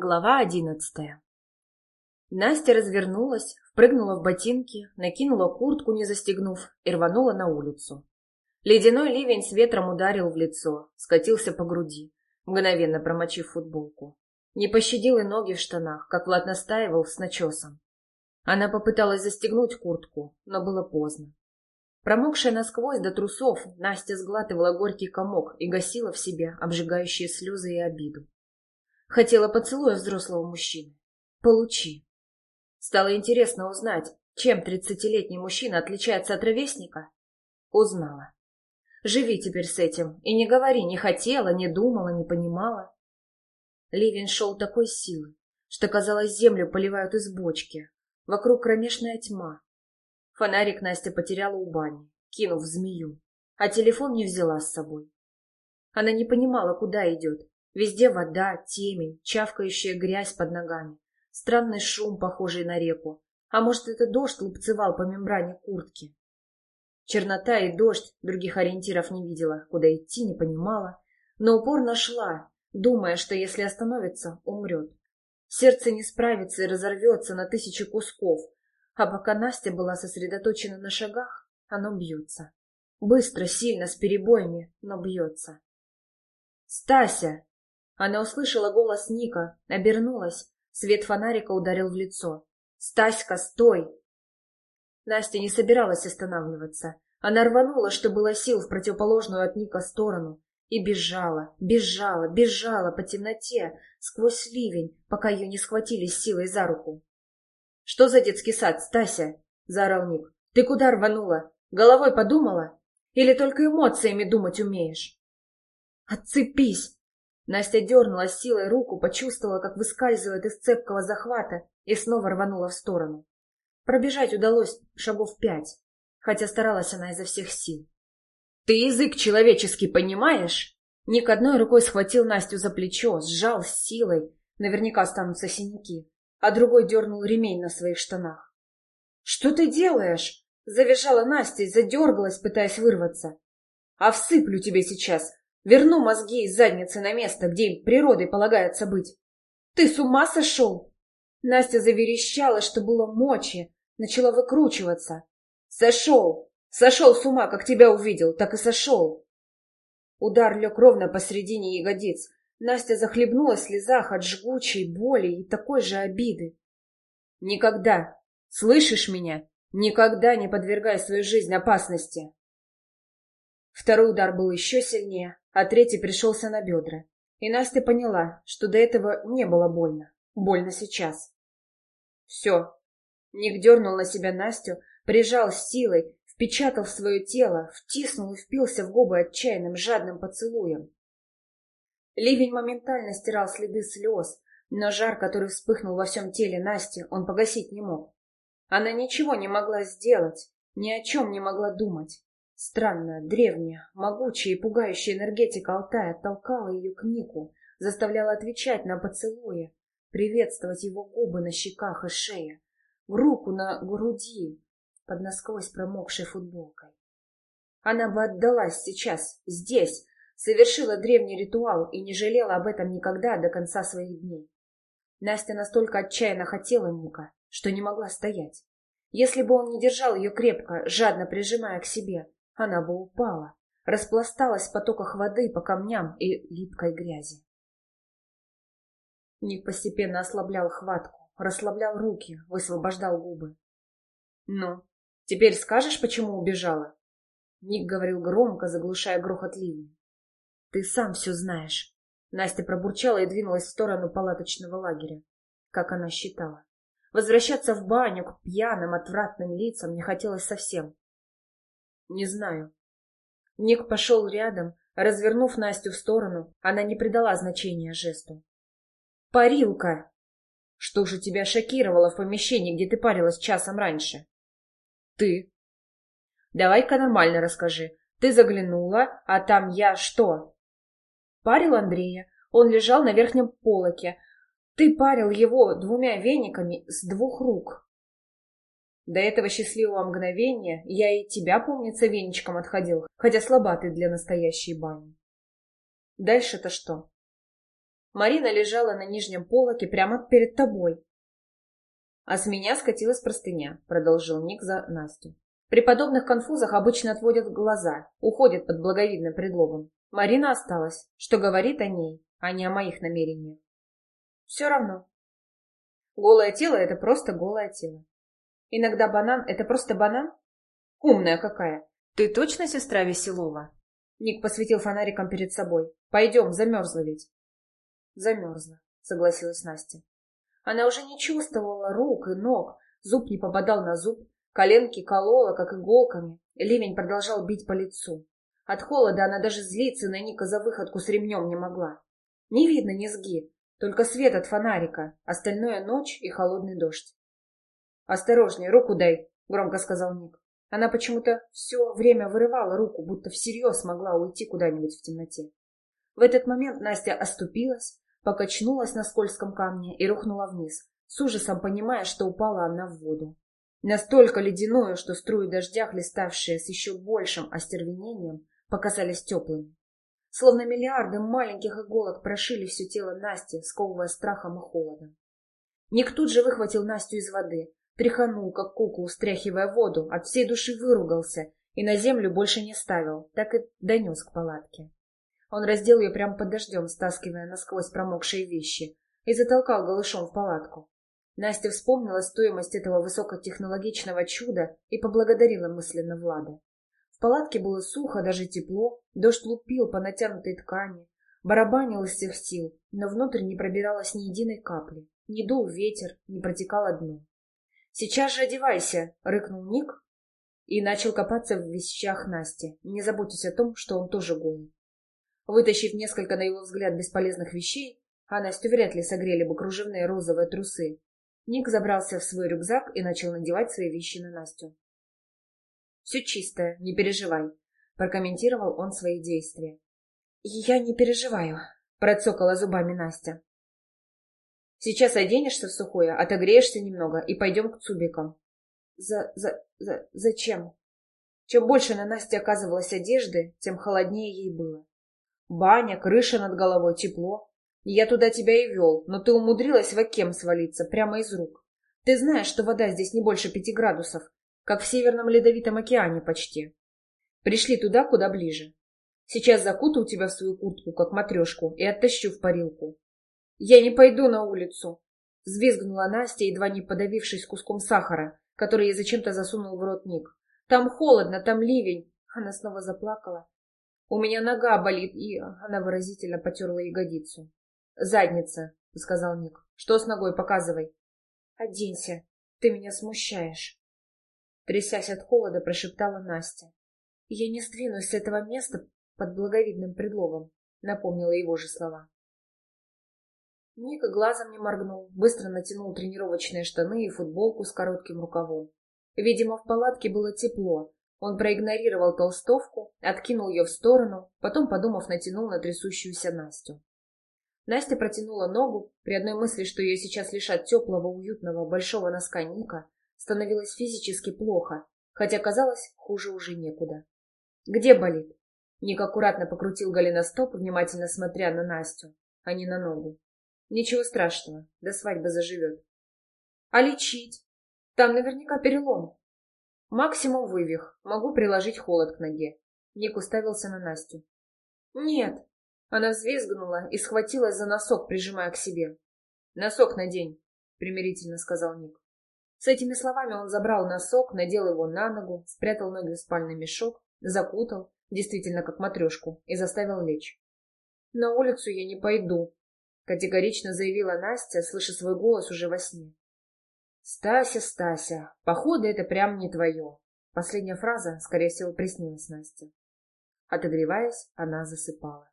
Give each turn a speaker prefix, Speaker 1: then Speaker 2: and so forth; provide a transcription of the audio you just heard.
Speaker 1: Глава одиннадцатая Настя развернулась, впрыгнула в ботинки, накинула куртку, не застегнув, и рванула на улицу. Ледяной ливень с ветром ударил в лицо, скатился по груди, мгновенно промочив футболку. Не пощадил и ноги в штанах, как Влад настаивал с начесом. Она попыталась застегнуть куртку, но было поздно. Промокшая насквозь до трусов, Настя сглатывала горький комок и гасила в себе обжигающие слезы и обиду. Хотела поцелуя взрослого мужчины. Получи. Стало интересно узнать, чем тридцатилетний мужчина отличается от ровесника. Узнала. Живи теперь с этим и не говори, не хотела, не думала, не понимала. Ливень шел такой силы, что, казалось, землю поливают из бочки. Вокруг кромешная тьма. Фонарик Настя потеряла у бани, кинув змею, а телефон не взяла с собой. Она не понимала, куда идет, Везде вода, темень, чавкающая грязь под ногами, странный шум, похожий на реку. А может, это дождь лупцевал по мембране куртки? Чернота и дождь, других ориентиров не видела, куда идти не понимала, но упорно шла, думая, что если остановится, умрет. Сердце не справится и разорвется на тысячи кусков, а пока Настя была сосредоточена на шагах, оно бьется. Быстро, сильно, с перебоями, но бьется. «Стася!» Она услышала голос Ника, обернулась. Свет фонарика ударил в лицо. «Стаська, стой!» Настя не собиралась останавливаться. Она рванула, что было сил, в противоположную от Ника сторону. И бежала, бежала, бежала по темноте, сквозь ливень, пока ее не схватили с силой за руку. «Что за детский сад, Стася?» — заорал Ник. «Ты куда рванула? Головой подумала? Или только эмоциями думать умеешь?» «Отцепись!» Настя дернула силой руку, почувствовала, как выскальзывает из цепкого захвата и снова рванула в сторону. Пробежать удалось шагов пять, хотя старалась она изо всех сил. «Ты язык человеческий понимаешь?» Ник одной рукой схватил Настю за плечо, сжал с силой, наверняка останутся синяки, а другой дернул ремень на своих штанах. «Что ты делаешь?» — завизжала Настя и задергалась, пытаясь вырваться. «А всыплю тебе сейчас, Верну мозги из задницы на место, где им природой полагается быть. Ты с ума сошел? Настя заверещала, что было мочи, начала выкручиваться. Сошел! Сошел с ума, как тебя увидел, так и сошел. Удар лег ровно посредине ягодиц. Настя захлебнулась в слезах от жгучей боли и такой же обиды. Никогда, слышишь меня? Никогда не подвергай свою жизнь опасности. Второй удар был еще сильнее, а третий пришелся на бедра. И Настя поняла, что до этого не было больно. Больно сейчас. Все. Ник дернул на себя Настю, прижал с силой, впечатал в свое тело, втиснул и впился в губы отчаянным жадным поцелуем. Ливень моментально стирал следы слез, но жар, который вспыхнул во всем теле Насти, он погасить не мог. Она ничего не могла сделать, ни о чем не могла думать. Странная, древняя, могучая и пугающая энергетика Алтая толкала ее к Нику, заставляла отвечать на поцелуи, приветствовать его губы на щеках и шее, руку на груди под насквозь промокшей футболкой. Она бы отдалась сейчас, здесь, совершила древний ритуал и не жалела об этом никогда до конца своих дней. Настя настолько отчаянно хотела Ника, что не могла стоять. Если бы он не держал ее крепко, жадно прижимая к себе, она бы упала, распласталась в потоках воды по камням и липкой грязи. Ник постепенно ослаблял хватку, расслаблял руки, высвобождал губы. «Ну, теперь скажешь, почему убежала?» Ник говорил громко, заглушая грохот ливня. «Ты сам все знаешь». Настя пробурчала и двинулась в сторону палаточного лагеря, как она считала. Возвращаться в баню к пьяным, отвратным лицам не хотелось совсем. Не знаю. Ник пошел рядом, развернув Настю в сторону, она не придала значения жесту. «Парилка!» «Что же тебя шокировало в помещении, где ты парилась часом раньше?» «Ты». «Давай-ка нормально расскажи. Ты заглянула, а там я что?» «Парил Андрея. Он лежал на верхнем полоке. Ты парил его двумя вениками с двух рук». До этого счастливого мгновения я и тебя, помнится, веничком отходил, хотя слаба ты для настоящей бани. Дальше-то что? Марина лежала на нижнем полоке прямо перед тобой. А с меня скатилась простыня, продолжил Ник за Настю. При подобных конфузах обычно отводят глаза, уходят под благовидным предлогом. Марина осталась, что говорит о ней, а не о моих намерениях. Все равно. Голое тело — это просто голое тело. Иногда банан — это просто банан? Умная какая. Ты точно сестра Веселова? Ник посветил фонариком перед собой. Пойдем, замерзла ведь. Замерзла, согласилась Настя. Она уже не чувствовала рук и ног, зуб не попадал на зуб, коленки колола, как иголками, ливень продолжал бить по лицу. От холода она даже злиться на Ника за выходку с ремнем не могла. Не видно низги, только свет от фонарика, остальное ночь и холодный дождь. «Осторожней, руку дай», — громко сказал Ник. Она почему-то все время вырывала руку, будто всерьез могла уйти куда-нибудь в темноте. В этот момент Настя оступилась, покачнулась на скользком камне и рухнула вниз, с ужасом понимая, что упала она в воду. Настолько ледяную, что струи дождя, хлеставшие с еще большим остервенением, показались теплыми. Словно миллиарды маленьких иголок прошили все тело Насти, сковывая страхом и холодом. Ник тут же выхватил Настю из воды, тряханул, как куклу, стряхивая воду, от всей души выругался и на землю больше не ставил, так и донес к палатке. Он раздел ее прямо под дождем, стаскивая насквозь промокшие вещи, и затолкал голышом в палатку. Настя вспомнила стоимость этого высокотехнологичного чуда и поблагодарила мысленно Влада. В палатке было сухо, даже тепло, дождь лупил по натянутой ткани, барабанил из всех сил, но внутрь не пробиралось ни единой капли, не дул ветер, не протекало дно. «Сейчас же одевайся!» — рыкнул Ник и начал копаться в вещах Насти, не заботясь о том, что он тоже голый. Вытащив несколько, на его взгляд, бесполезных вещей, а Настю вряд ли согрели бы кружевные розовые трусы, Ник забрался в свой рюкзак и начал надевать свои вещи на Настю. «Все чисто, не переживай», — прокомментировал он свои действия. «Я не переживаю», — процокала зубами Настя. «Сейчас оденешься в сухое, отогреешься немного и пойдем к Цубикам». «За... за... за... зачем?» Чем больше на Насте оказывалось одежды, тем холоднее ей было. Баня, крыша над головой, тепло. Я туда тебя и вел, но ты умудрилась в окем свалиться, прямо из рук. Ты знаешь, что вода здесь не больше пяти градусов, как в Северном Ледовитом океане почти. Пришли туда, куда ближе. Сейчас закутаю тебя в свою куртку, как матрешку, и оттащу в парилку. Я не пойду на улицу, взвизгнула Настя, едва не подавившись куском сахара, который ей зачем-то засунул в рот Ник. Там холодно, там ливень. Она снова заплакала, «У меня нога болит, и...» Она выразительно потерла ягодицу. «Задница», — сказал Ник. «Что с ногой? Показывай». «Оденься, ты меня смущаешь». Трясясь от холода, прошептала Настя. «Я не сдвинусь с этого места под благовидным предлогом», — напомнила его же слова. Ника глазом не моргнул, быстро натянул тренировочные штаны и футболку с коротким рукавом. Видимо, в палатке было тепло, он проигнорировал толстовку, откинул ее в сторону, потом, подумав, натянул на трясущуюся Настю. Настя протянула ногу, при одной мысли, что ее сейчас лишат теплого, уютного, большого носка Ника, становилось физически плохо, хотя казалось, хуже уже некуда. «Где болит?» Ник аккуратно покрутил голеностоп, внимательно смотря на Настю, а не на ногу. «Ничего страшного, до свадьбы заживет». «А лечить? Там наверняка перелом», Максимум вывих. Могу приложить холод к ноге. Ник уставился на Настю. Нет. Она взвизгнула и схватилась за носок, прижимая к себе. Носок надень, примирительно сказал Ник. С этими словами он забрал носок, надел его на ногу, спрятал ноги в спальный мешок, закутал, действительно как матрешку, и заставил лечь. «На улицу я не пойду», — категорично заявила Настя, слыша свой голос уже во сне. «Стася, Стася, походу это прям не твое». Последняя фраза, скорее всего, приснилась Насте. Отогреваясь, она засыпала.